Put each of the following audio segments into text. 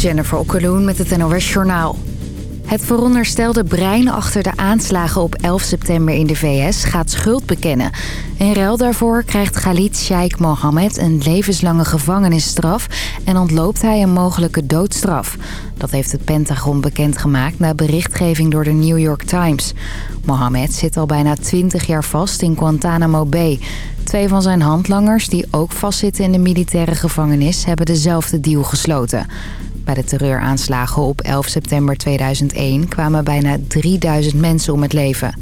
Jennifer Okkeloen met het NOS Journaal. Het veronderstelde brein achter de aanslagen op 11 september in de VS gaat schuld bekennen. In ruil daarvoor krijgt Khalid Sheikh Mohammed een levenslange gevangenisstraf... en ontloopt hij een mogelijke doodstraf. Dat heeft het Pentagon bekendgemaakt na berichtgeving door de New York Times. Mohammed zit al bijna 20 jaar vast in Guantanamo Bay. Twee van zijn handlangers, die ook vastzitten in de militaire gevangenis... hebben dezelfde deal gesloten. Bij de terreuraanslagen op 11 september 2001 kwamen bijna 3000 mensen om het leven.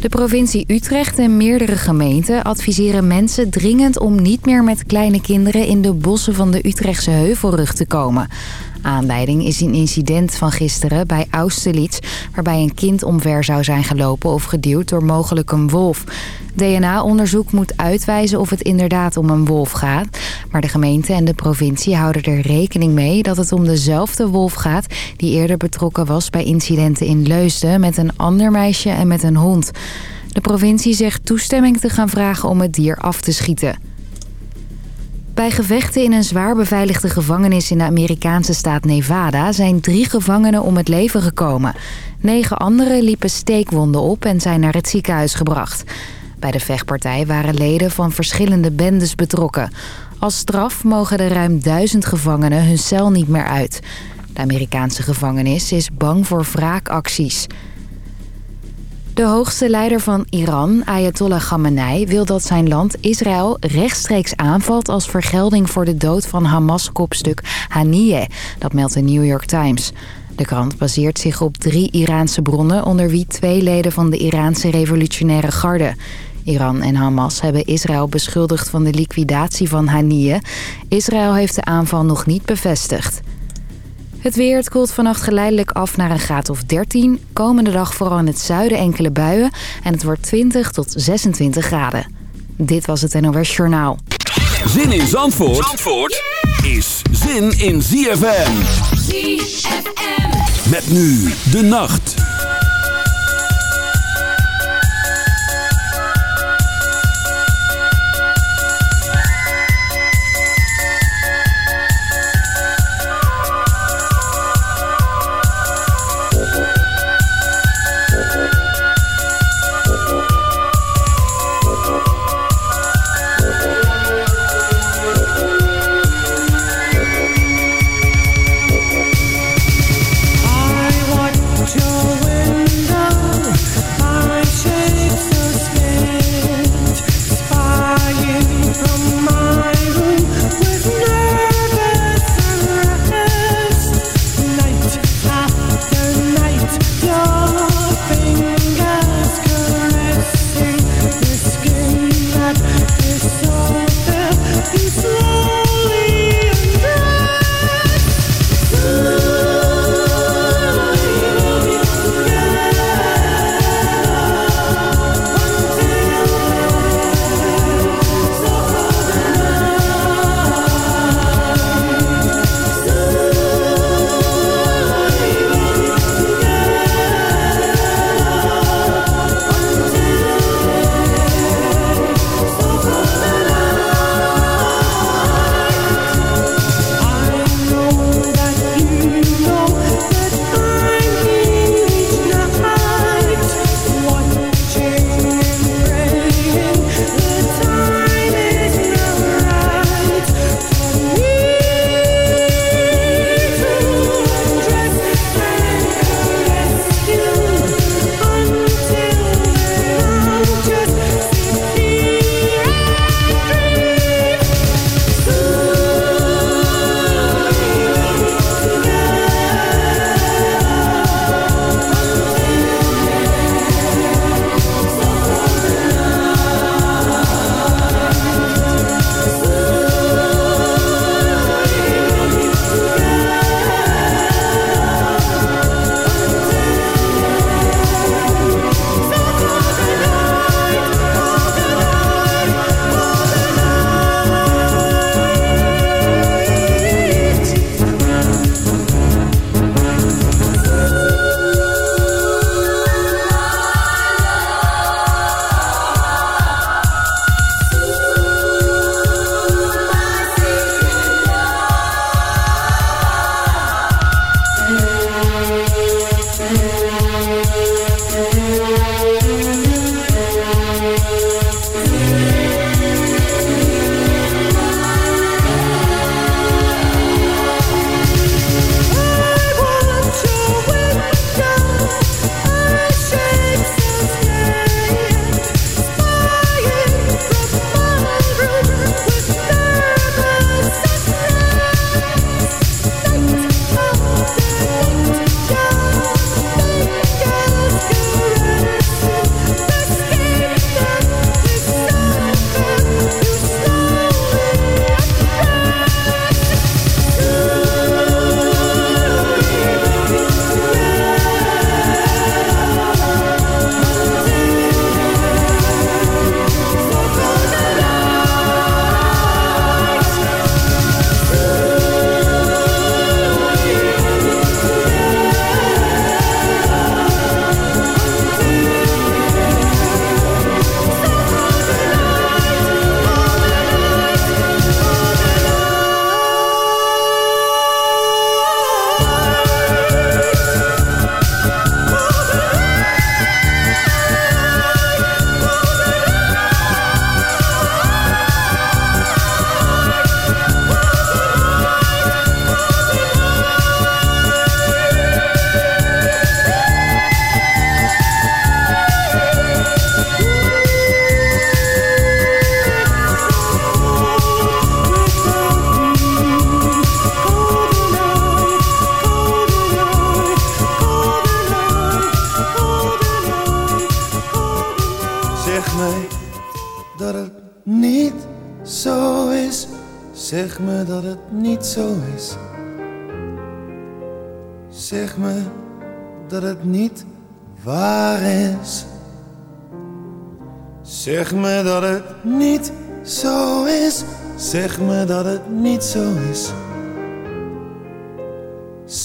De provincie Utrecht en meerdere gemeenten adviseren mensen dringend om niet meer met kleine kinderen in de bossen van de Utrechtse Heuvelrug te komen. Aanleiding is een incident van gisteren bij Austerlitz... waarbij een kind omver zou zijn gelopen of geduwd door mogelijk een wolf. DNA-onderzoek moet uitwijzen of het inderdaad om een wolf gaat. Maar de gemeente en de provincie houden er rekening mee... dat het om dezelfde wolf gaat die eerder betrokken was bij incidenten in Leusden... met een ander meisje en met een hond. De provincie zegt toestemming te gaan vragen om het dier af te schieten. Bij gevechten in een zwaar beveiligde gevangenis in de Amerikaanse staat Nevada... zijn drie gevangenen om het leven gekomen. Negen anderen liepen steekwonden op en zijn naar het ziekenhuis gebracht. Bij de vechtpartij waren leden van verschillende bendes betrokken. Als straf mogen de ruim duizend gevangenen hun cel niet meer uit. De Amerikaanse gevangenis is bang voor wraakacties... De hoogste leider van Iran, Ayatollah Khamenei, wil dat zijn land Israël rechtstreeks aanvalt als vergelding voor de dood van Hamas-kopstuk Haniyeh. Dat meldt de New York Times. De krant baseert zich op drie Iraanse bronnen, onder wie twee leden van de Iraanse revolutionaire garde. Iran en Hamas hebben Israël beschuldigd van de liquidatie van Haniyeh. Israël heeft de aanval nog niet bevestigd. Het weer, het koelt vannacht geleidelijk af naar een graad of 13. Komende dag vooral in het zuiden enkele buien. En het wordt 20 tot 26 graden. Dit was het NOS Journaal. Zin in Zandvoort, Zandvoort is zin in ZFM. ZFM. Met nu de nacht.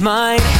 Mine.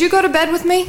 Could you go to bed with me?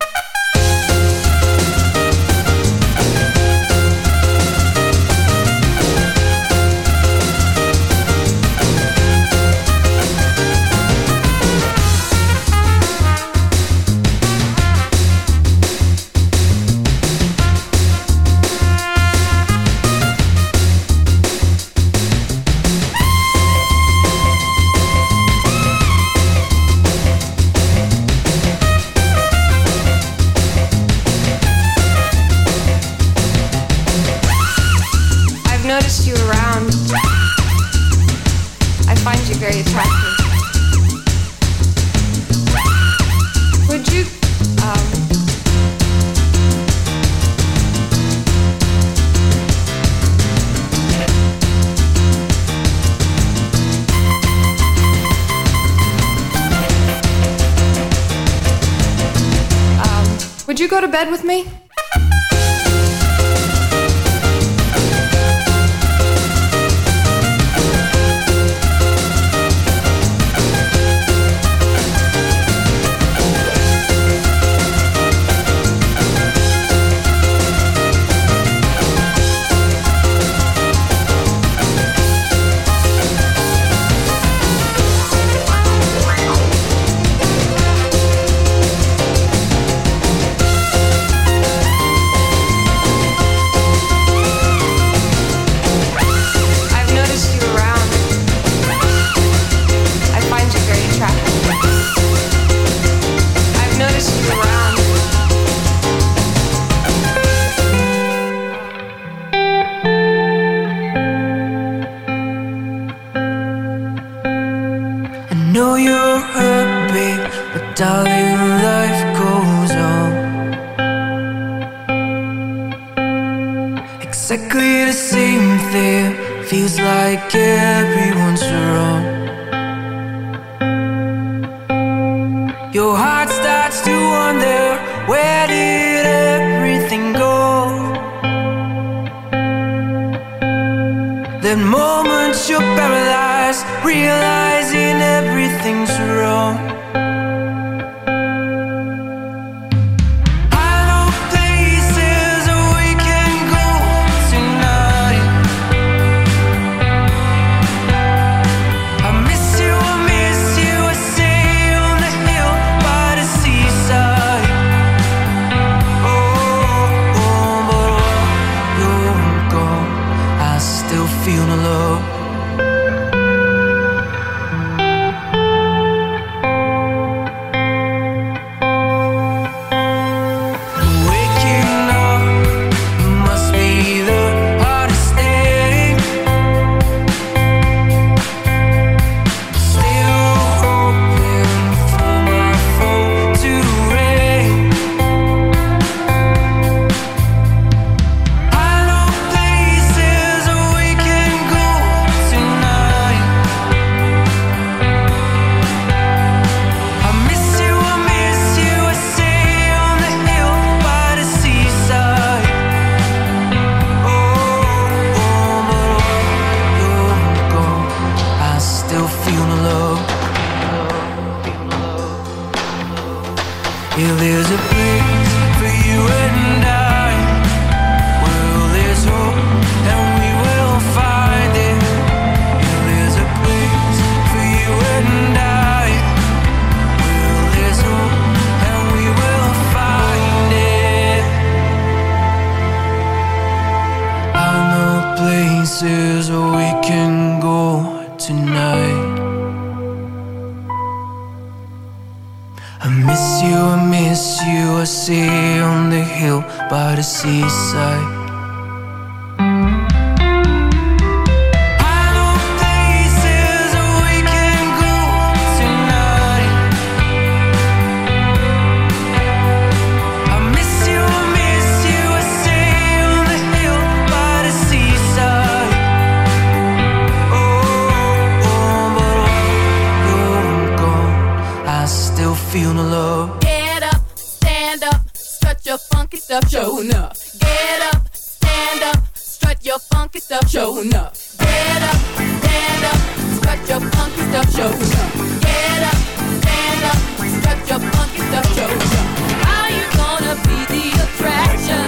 up, get up, stand up, strut your funky stuff, show up. Get up, stand up, strut your funky stuff, show up. Get up, stand up, strut your funky stuff, show up. How you gonna be the attraction?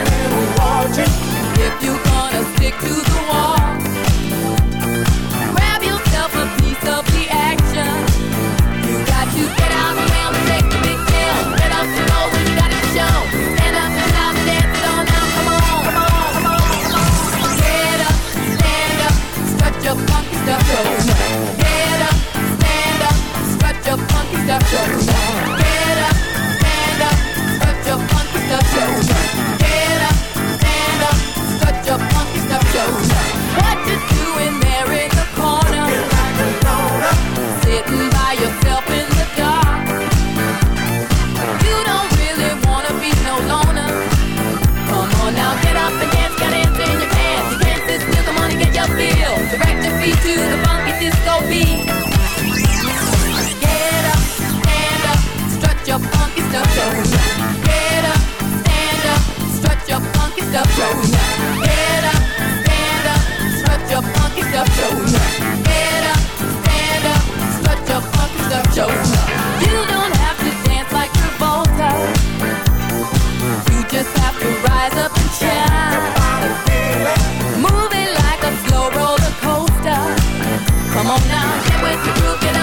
If you gonna stick to the broke it up.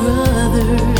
brother.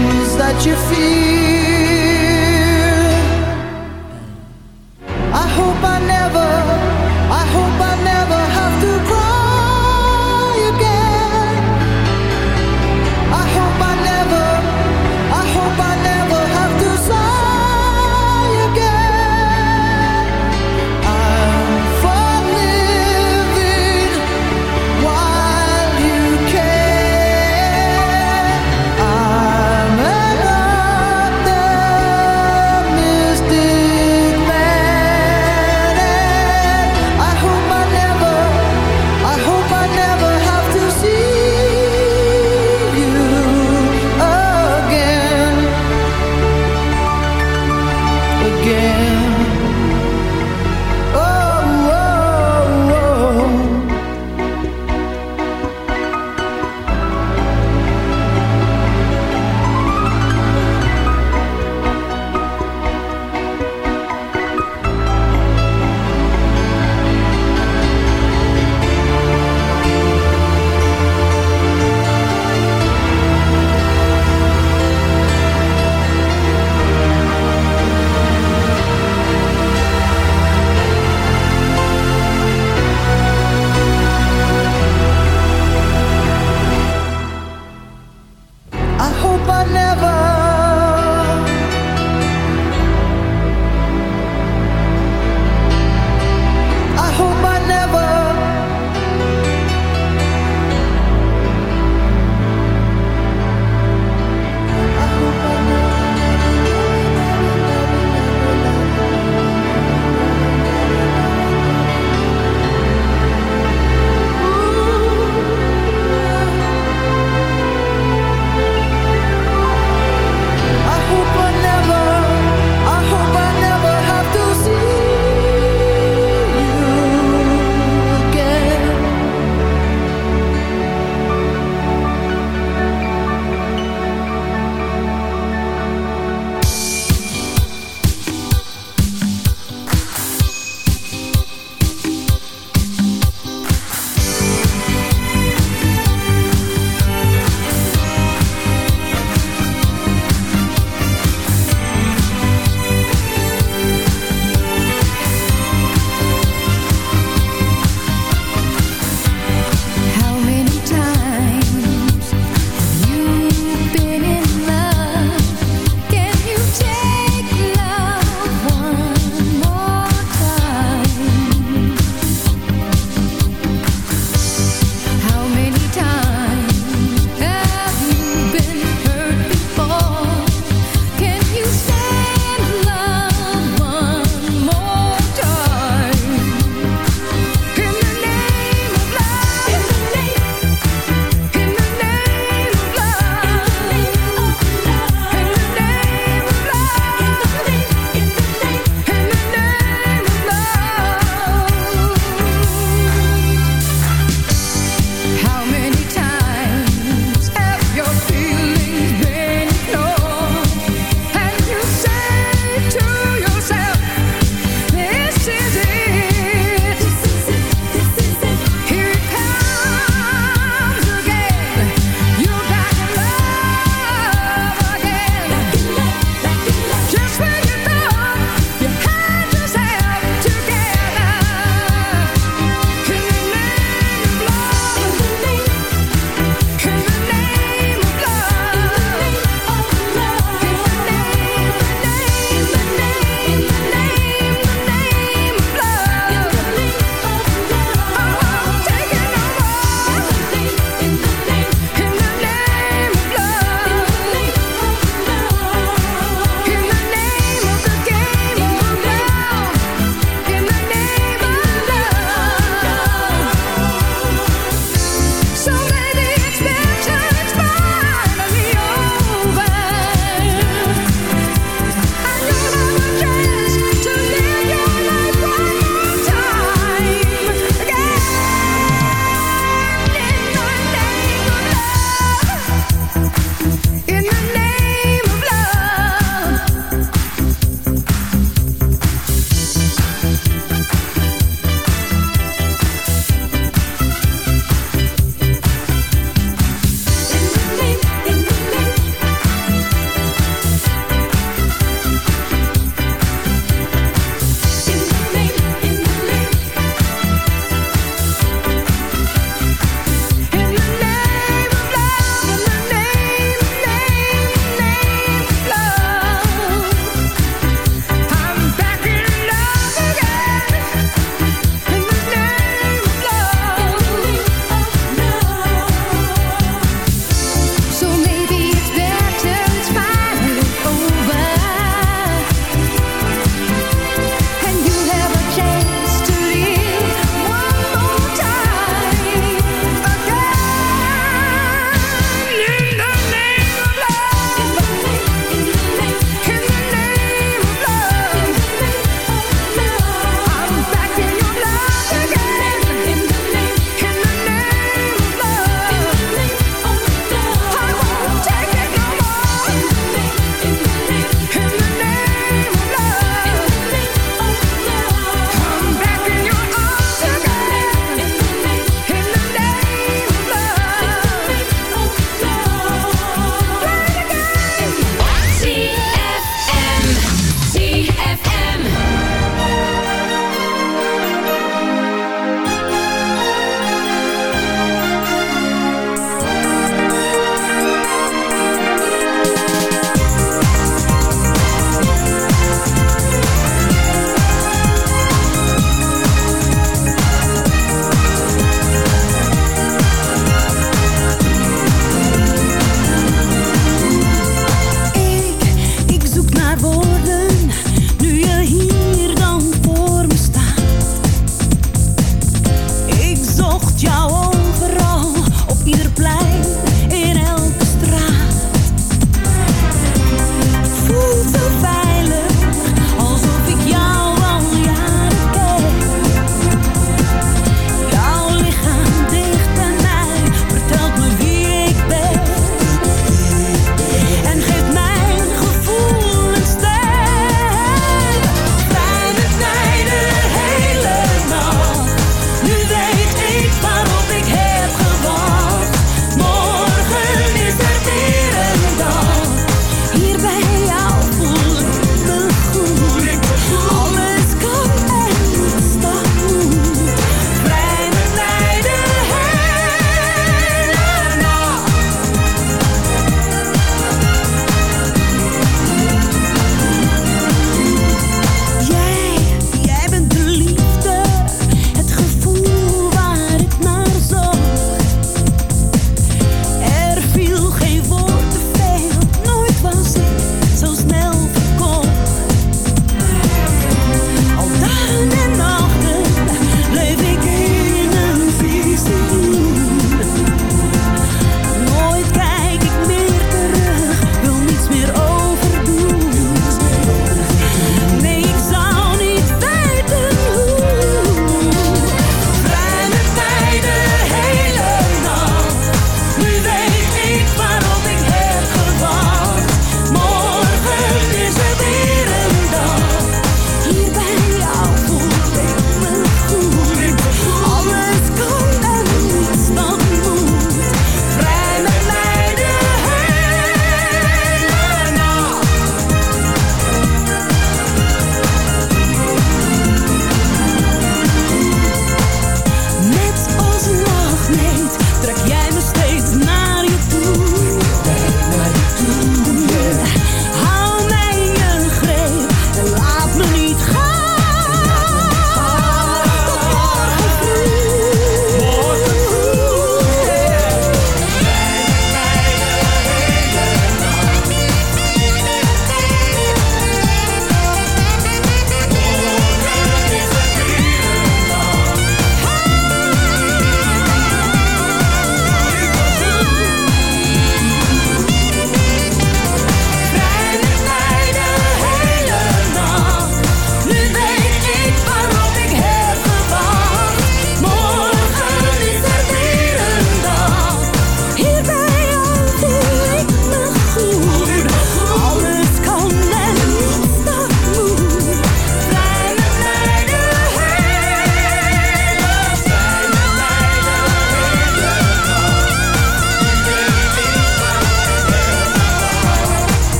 you feel.